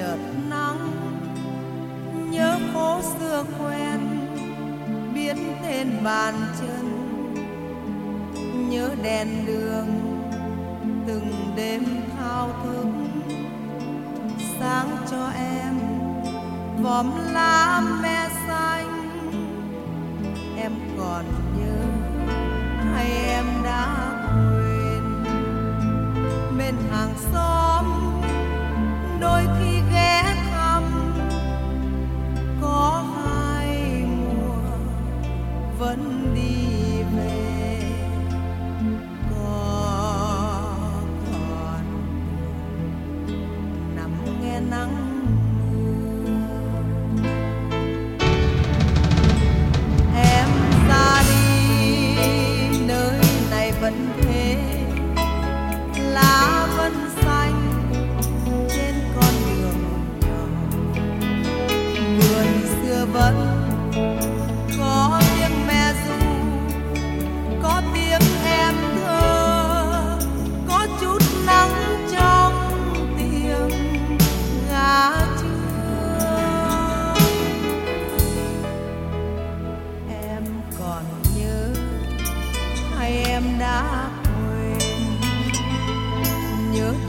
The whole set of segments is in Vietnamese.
chợt nắng. Nhớ phố xưa quen, biết tên bàn chân. Nhớ đèn đường, từng đêm thao thức. Sáng cho em vòm lá me xanh. Em còn nhớ hay em đã quên. Bên hàng xóm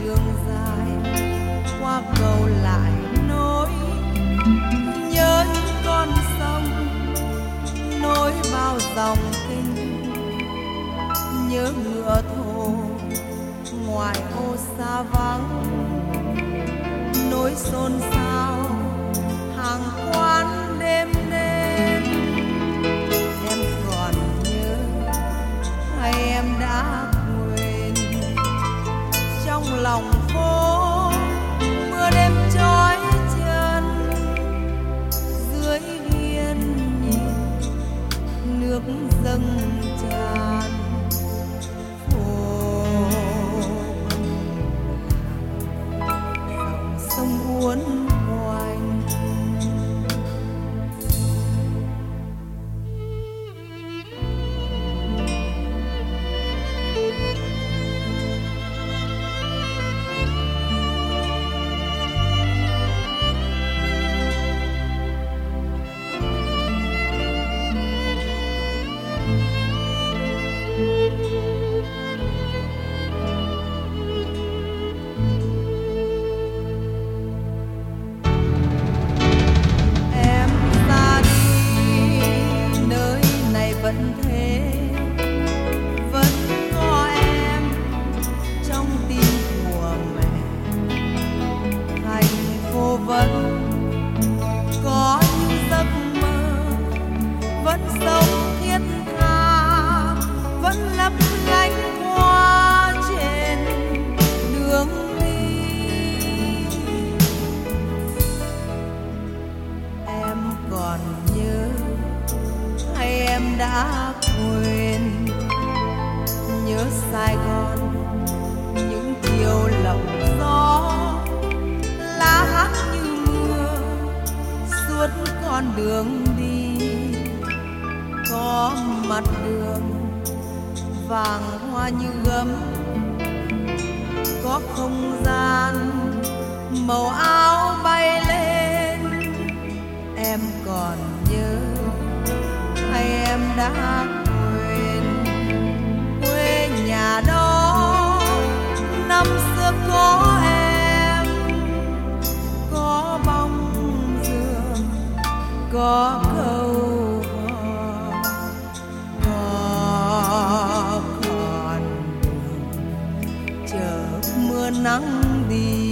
đường dài, qua cầu lại nối. Nhớ những con sông, nối bao dòng kinh. Nhớ ngựa thồ ngoài ô xa vắng. Nối xôn xao, hàng quán dâng con đường đi có mặt đường vàng hoa như gấm. Có không gian màu áo bay lên. Em còn nhớ hay em đã quên quê nhà đó? Năm xưa có em, có bóng dừa có mưa nắng đi.